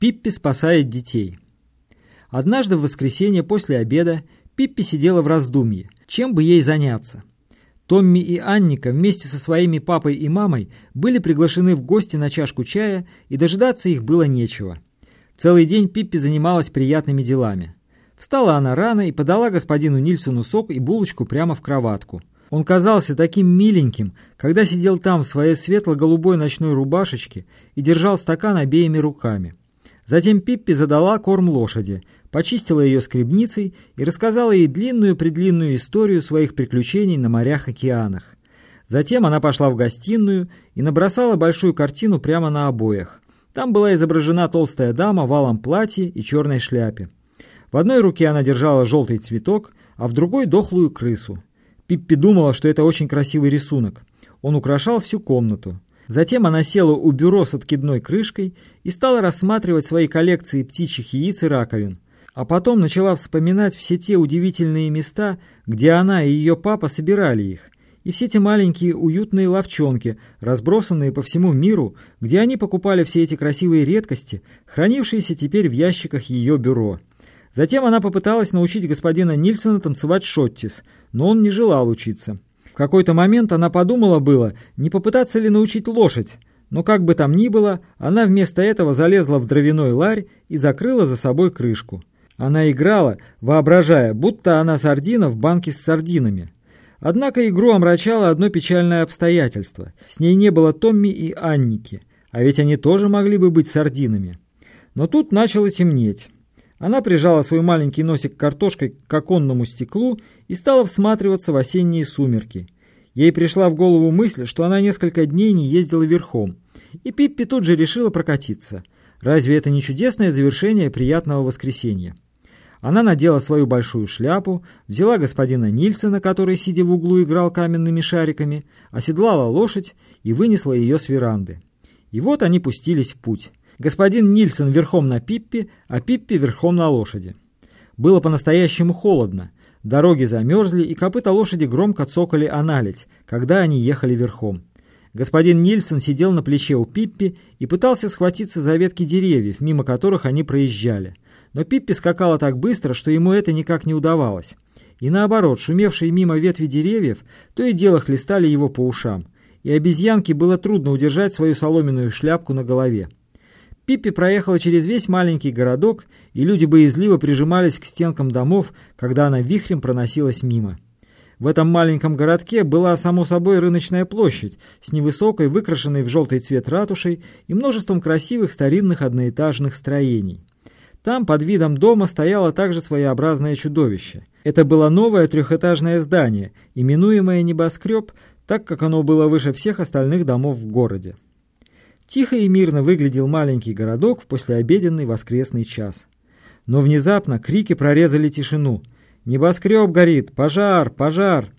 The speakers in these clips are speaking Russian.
Пиппи спасает детей. Однажды в воскресенье после обеда Пиппи сидела в раздумье, чем бы ей заняться. Томми и Анника вместе со своими папой и мамой были приглашены в гости на чашку чая, и дожидаться их было нечего. Целый день Пиппи занималась приятными делами. Встала она рано и подала господину Нильсону сок и булочку прямо в кроватку. Он казался таким миленьким, когда сидел там в своей светло-голубой ночной рубашечке и держал стакан обеими руками. Затем Пиппи задала корм лошади, почистила ее скребницей и рассказала ей длинную-предлинную историю своих приключений на морях-океанах. Затем она пошла в гостиную и набросала большую картину прямо на обоях. Там была изображена толстая дама в алом платье и черной шляпе. В одной руке она держала желтый цветок, а в другой — дохлую крысу. Пиппи думала, что это очень красивый рисунок. Он украшал всю комнату. Затем она села у бюро с откидной крышкой и стала рассматривать свои коллекции птичьих яиц и раковин. А потом начала вспоминать все те удивительные места, где она и ее папа собирали их, и все те маленькие уютные ловчонки, разбросанные по всему миру, где они покупали все эти красивые редкости, хранившиеся теперь в ящиках ее бюро. Затем она попыталась научить господина Нильсона танцевать шоттис, но он не желал учиться какой-то момент она подумала было, не попытаться ли научить лошадь, но как бы там ни было, она вместо этого залезла в дровяной ларь и закрыла за собой крышку. Она играла, воображая, будто она сардина в банке с сардинами. Однако игру омрачало одно печальное обстоятельство. С ней не было Томми и Анники, а ведь они тоже могли бы быть сардинами. Но тут начало темнеть. Она прижала свой маленький носик картошкой к оконному стеклу и стала всматриваться в осенние сумерки. Ей пришла в голову мысль, что она несколько дней не ездила верхом. И Пиппи тут же решила прокатиться. Разве это не чудесное завершение приятного воскресенья? Она надела свою большую шляпу, взяла господина Нильсона, который, сидя в углу, играл каменными шариками, оседлала лошадь и вынесла ее с веранды. И вот они пустились в путь. Господин Нильсон верхом на Пиппе, а Пиппи верхом на лошади. Было по-настоящему холодно. Дороги замерзли, и копыта лошади громко цокали о наледь, когда они ехали верхом. Господин Нильсон сидел на плече у Пиппи и пытался схватиться за ветки деревьев, мимо которых они проезжали. Но Пиппи скакала так быстро, что ему это никак не удавалось. И наоборот, шумевшие мимо ветви деревьев то и дело хлестали его по ушам. И обезьянке было трудно удержать свою соломенную шляпку на голове. Пиппи проехала через весь маленький городок, и люди боязливо прижимались к стенкам домов, когда она вихрем проносилась мимо. В этом маленьком городке была, само собой, рыночная площадь с невысокой, выкрашенной в желтый цвет ратушей и множеством красивых старинных одноэтажных строений. Там под видом дома стояло также своеобразное чудовище. Это было новое трехэтажное здание, именуемое небоскреб, так как оно было выше всех остальных домов в городе. Тихо и мирно выглядел маленький городок в послеобеденный воскресный час. Но внезапно крики прорезали тишину. «Небоскреб горит! Пожар! Пожар!»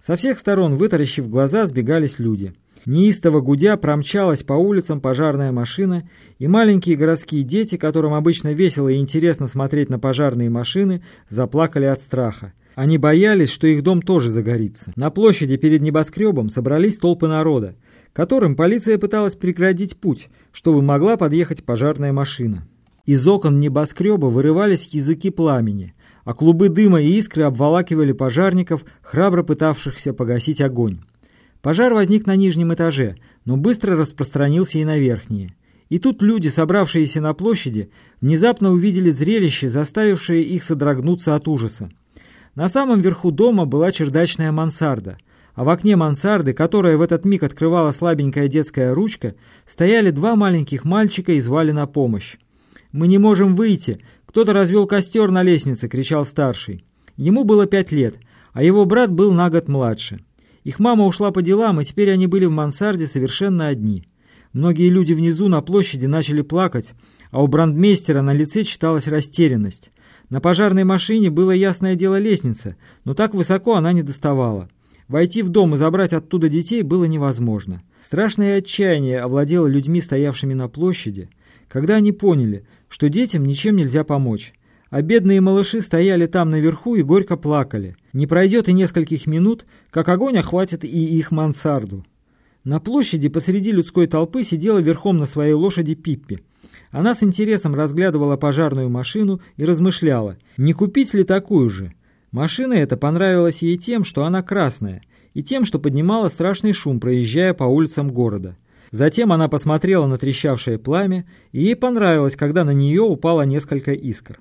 Со всех сторон, вытаращив глаза, сбегались люди. Неистово гудя промчалась по улицам пожарная машина, и маленькие городские дети, которым обычно весело и интересно смотреть на пожарные машины, заплакали от страха. Они боялись, что их дом тоже загорится. На площади перед небоскребом собрались толпы народа которым полиция пыталась преградить путь, чтобы могла подъехать пожарная машина. Из окон небоскреба вырывались языки пламени, а клубы дыма и искры обволакивали пожарников, храбро пытавшихся погасить огонь. Пожар возник на нижнем этаже, но быстро распространился и на верхние. И тут люди, собравшиеся на площади, внезапно увидели зрелище, заставившее их содрогнуться от ужаса. На самом верху дома была чердачная мансарда, а в окне мансарды, которая в этот миг открывала слабенькая детская ручка, стояли два маленьких мальчика и звали на помощь. «Мы не можем выйти! Кто-то развел костер на лестнице!» — кричал старший. Ему было пять лет, а его брат был на год младше. Их мама ушла по делам, и теперь они были в мансарде совершенно одни. Многие люди внизу на площади начали плакать, а у брандмейстера на лице читалась растерянность. На пожарной машине было ясное дело лестница, но так высоко она не доставала. Войти в дом и забрать оттуда детей было невозможно. Страшное отчаяние овладело людьми, стоявшими на площади, когда они поняли, что детям ничем нельзя помочь. А бедные малыши стояли там наверху и горько плакали. Не пройдет и нескольких минут, как огонь охватит и их мансарду. На площади посреди людской толпы сидела верхом на своей лошади Пиппи. Она с интересом разглядывала пожарную машину и размышляла, не купить ли такую же. Машина эта понравилась ей тем, что она красная, и тем, что поднимала страшный шум, проезжая по улицам города. Затем она посмотрела на трещавшее пламя, и ей понравилось, когда на нее упало несколько искр.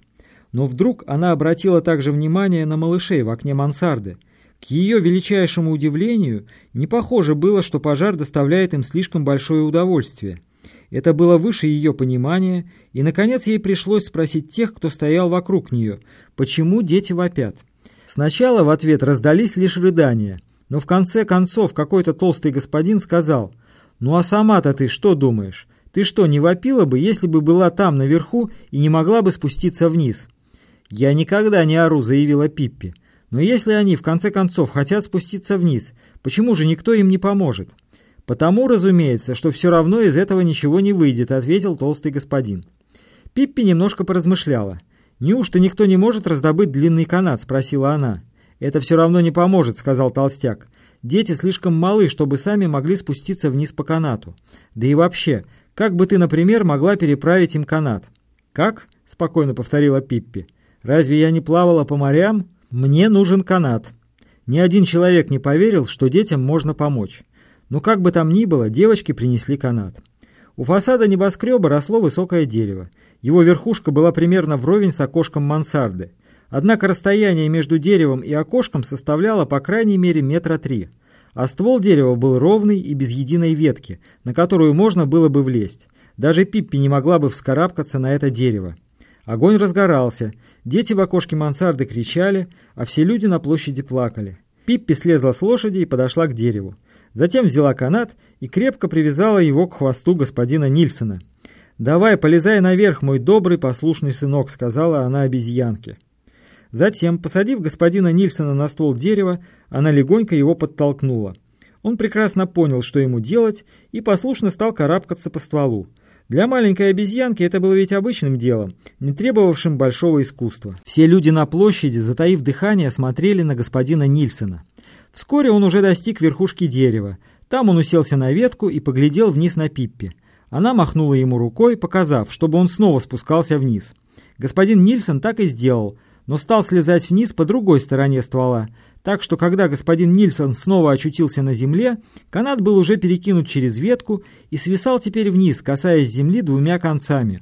Но вдруг она обратила также внимание на малышей в окне мансарды. К ее величайшему удивлению, не похоже было, что пожар доставляет им слишком большое удовольствие. Это было выше ее понимания, и, наконец, ей пришлось спросить тех, кто стоял вокруг нее, почему дети вопят. Сначала в ответ раздались лишь рыдания, но в конце концов какой-то толстый господин сказал, «Ну а сама-то ты что думаешь? Ты что, не вопила бы, если бы была там наверху и не могла бы спуститься вниз?» «Я никогда не ору», — заявила Пиппи. «Но если они, в конце концов, хотят спуститься вниз, почему же никто им не поможет?» «Потому, разумеется, что все равно из этого ничего не выйдет», — ответил толстый господин. Пиппи немножко поразмышляла. «Неужто никто не может раздобыть длинный канат?» — спросила она. «Это все равно не поможет», — сказал толстяк. «Дети слишком малы, чтобы сами могли спуститься вниз по канату. Да и вообще, как бы ты, например, могла переправить им канат?» «Как?» — спокойно повторила Пиппи. «Разве я не плавала по морям? Мне нужен канат». Ни один человек не поверил, что детям можно помочь. Но как бы там ни было, девочки принесли канат. У фасада небоскреба росло высокое дерево. Его верхушка была примерно вровень с окошком мансарды. Однако расстояние между деревом и окошком составляло по крайней мере метра три. А ствол дерева был ровный и без единой ветки, на которую можно было бы влезть. Даже Пиппи не могла бы вскарабкаться на это дерево. Огонь разгорался, дети в окошке мансарды кричали, а все люди на площади плакали. Пиппи слезла с лошади и подошла к дереву. Затем взяла канат и крепко привязала его к хвосту господина Нильсона. «Давай, полезай наверх, мой добрый послушный сынок», — сказала она обезьянке. Затем, посадив господина Нильсона на ствол дерева, она легонько его подтолкнула. Он прекрасно понял, что ему делать, и послушно стал карабкаться по стволу. Для маленькой обезьянки это было ведь обычным делом, не требовавшим большого искусства. Все люди на площади, затаив дыхание, смотрели на господина Нильсона. Вскоре он уже достиг верхушки дерева. Там он уселся на ветку и поглядел вниз на Пиппи. Она махнула ему рукой, показав, чтобы он снова спускался вниз. Господин Нильсон так и сделал, но стал слезать вниз по другой стороне ствола, так что когда господин Нильсон снова очутился на земле, канат был уже перекинут через ветку и свисал теперь вниз, касаясь земли двумя концами.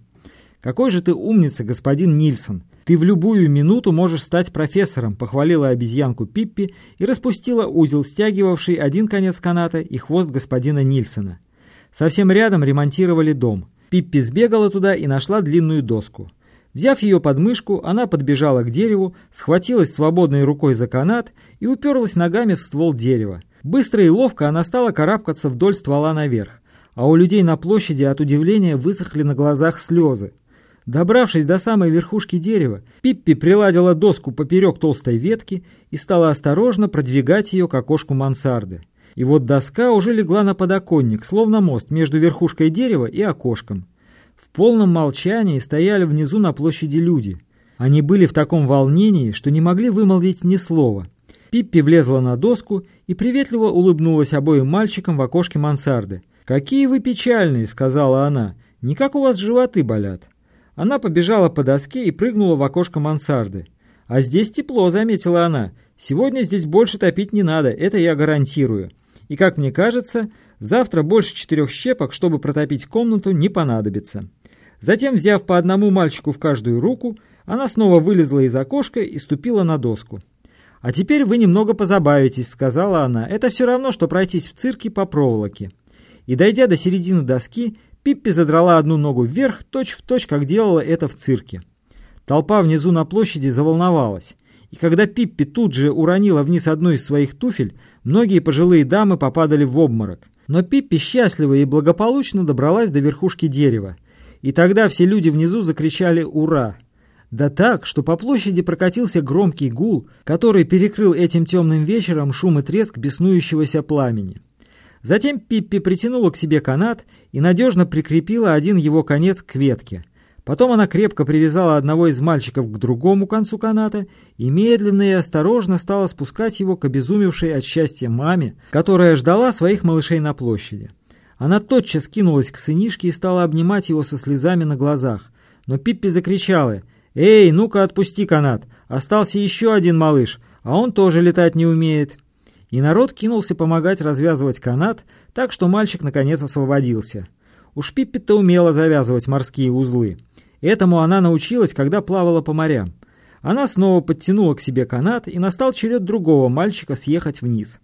«Какой же ты умница, господин Нильсон! Ты в любую минуту можешь стать профессором», — похвалила обезьянку Пиппи и распустила узел, стягивавший один конец каната и хвост господина Нильсона. Совсем рядом ремонтировали дом. Пиппи сбегала туда и нашла длинную доску. Взяв ее под мышку, она подбежала к дереву, схватилась свободной рукой за канат и уперлась ногами в ствол дерева. Быстро и ловко она стала карабкаться вдоль ствола наверх, а у людей на площади от удивления высохли на глазах слезы. Добравшись до самой верхушки дерева, Пиппи приладила доску поперек толстой ветки и стала осторожно продвигать ее к окошку мансарды. И вот доска уже легла на подоконник, словно мост между верхушкой дерева и окошком. В полном молчании стояли внизу на площади люди. Они были в таком волнении, что не могли вымолвить ни слова. Пиппи влезла на доску и приветливо улыбнулась обоим мальчикам в окошке мансарды. «Какие вы печальные!» — сказала она. «Не как у вас животы болят». Она побежала по доске и прыгнула в окошко мансарды. «А здесь тепло», — заметила она. «Сегодня здесь больше топить не надо, это я гарантирую. И, как мне кажется, завтра больше четырех щепок, чтобы протопить комнату, не понадобится». Затем, взяв по одному мальчику в каждую руку, она снова вылезла из окошка и ступила на доску. «А теперь вы немного позабавитесь», — сказала она. «Это все равно, что пройтись в цирке по проволоке». И, дойдя до середины доски, Пиппи задрала одну ногу вверх, точь-в-точь, точь, как делала это в цирке. Толпа внизу на площади заволновалась, и когда Пиппи тут же уронила вниз одну из своих туфель, многие пожилые дамы попадали в обморок. Но Пиппи счастливо и благополучно добралась до верхушки дерева. И тогда все люди внизу закричали «Ура!». Да так, что по площади прокатился громкий гул, который перекрыл этим темным вечером шум и треск беснующегося пламени. Затем Пиппи притянула к себе канат и надежно прикрепила один его конец к ветке. Потом она крепко привязала одного из мальчиков к другому концу каната и медленно и осторожно стала спускать его к обезумевшей от счастья маме, которая ждала своих малышей на площади. Она тотчас кинулась к сынишке и стала обнимать его со слезами на глазах. Но Пиппи закричала «Эй, ну-ка отпусти канат! Остался еще один малыш, а он тоже летать не умеет!» И народ кинулся помогать развязывать канат, так что мальчик наконец освободился. Уж Пиппи-то умела завязывать морские узлы. Этому она научилась, когда плавала по морям. Она снова подтянула к себе канат, и настал черед другого мальчика съехать вниз.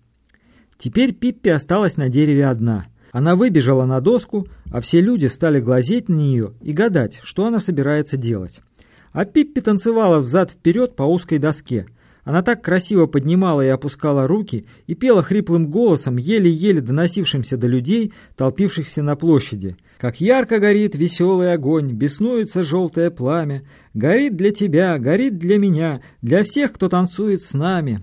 Теперь Пиппи осталась на дереве одна. Она выбежала на доску, а все люди стали глазеть на нее и гадать, что она собирается делать. А Пиппи танцевала взад-вперед по узкой доске. Она так красиво поднимала и опускала руки и пела хриплым голосом, еле-еле доносившимся до людей, толпившихся на площади – как ярко горит веселый огонь, беснуется желтое пламя. Горит для тебя, горит для меня, для всех, кто танцует с нами.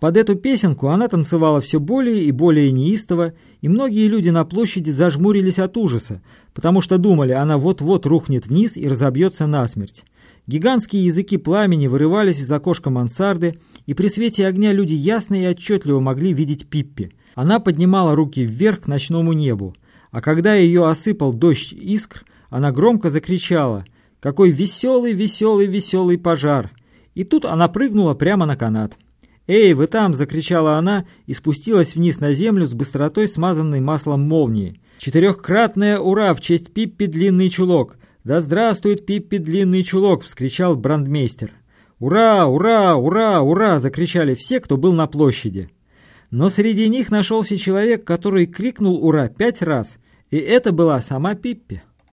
Под эту песенку она танцевала все более и более неистово, и многие люди на площади зажмурились от ужаса, потому что думали, она вот-вот рухнет вниз и разобьется насмерть. Гигантские языки пламени вырывались из окошка мансарды, и при свете огня люди ясно и отчетливо могли видеть Пиппи. Она поднимала руки вверх к ночному небу. А когда ее осыпал дождь искр, она громко закричала «Какой веселый, веселый, веселый пожар!» И тут она прыгнула прямо на канат. «Эй, вы там!» — закричала она и спустилась вниз на землю с быстротой, смазанной маслом молнии. «Четырехкратное ура в честь Пиппи Длинный Чулок! Да здравствует Пиппи Длинный Чулок!» — вскричал брандмейстер. «Ура! Ура! Ура! Ура!» — закричали все, кто был на площади. Но среди них нашелся человек, который крикнул «Ура!» пять раз, и это была сама Пиппи.